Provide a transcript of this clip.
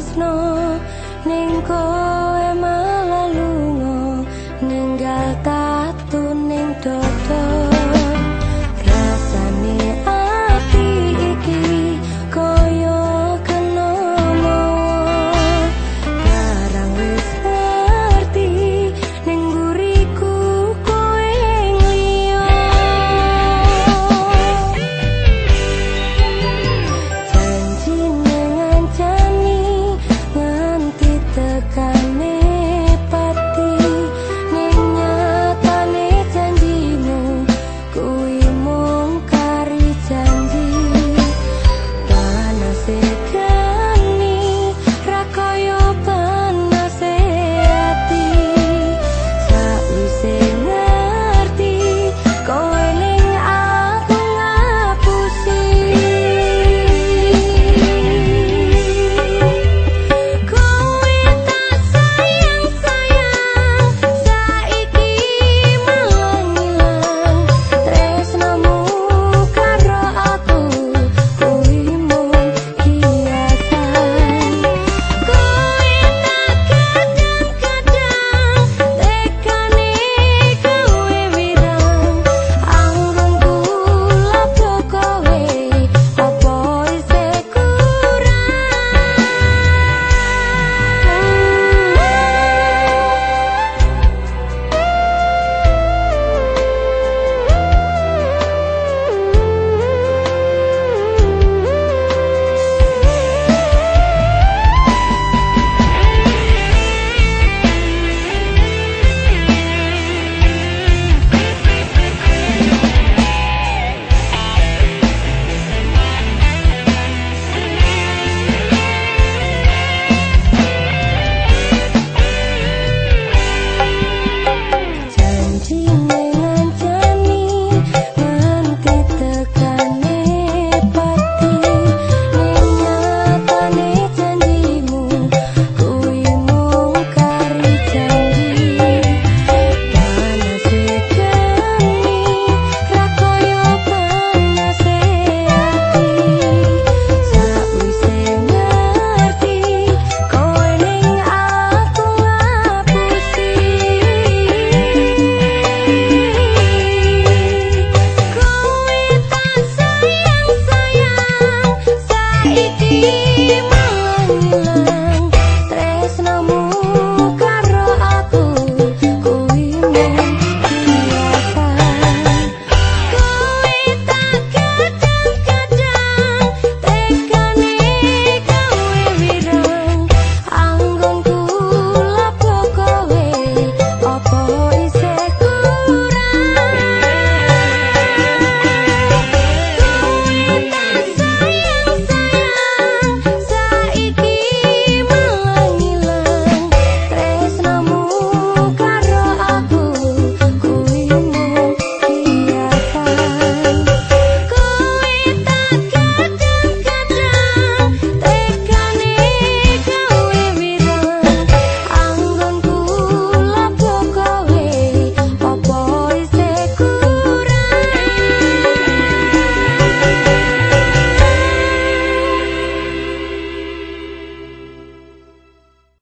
tresno ning kok